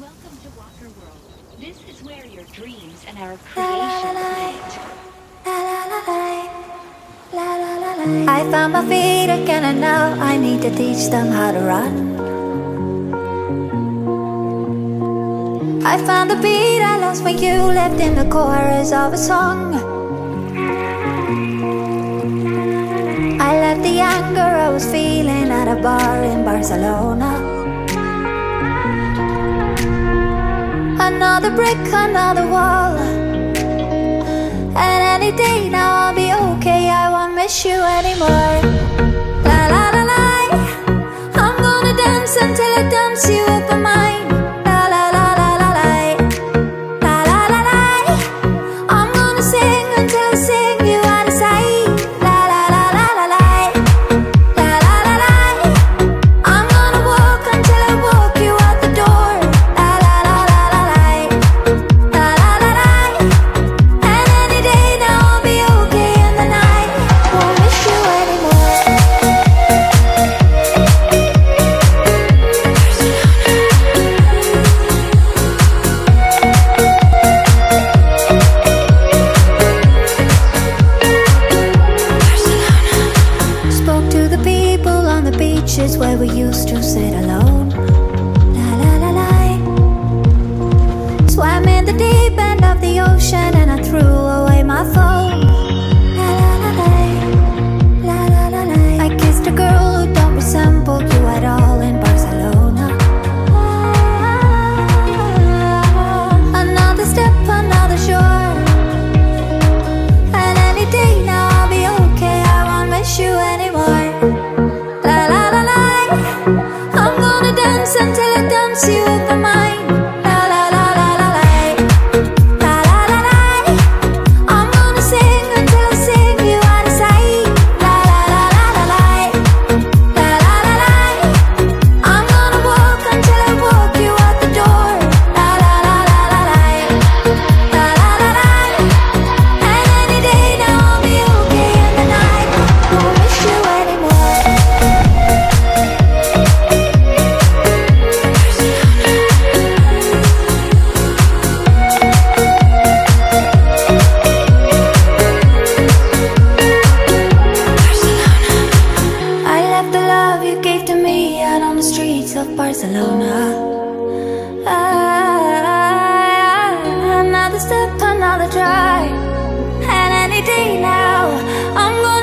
Welcome to Walker World. This is where your dreams and our creation meet. I found my feet again and now I need to teach them how to run. I found the beat I lost when you left in the chorus of a song. I left the anger I was feeling at a bar in Barcelona. another brick, another wall. And any day now I'll be okay, I won't miss you anymore. La la la la. I'm gonna dance until I dance you Couches where we used to sit alone? you streets of Barcelona ah, Another step, another try And any day now I'm gonna.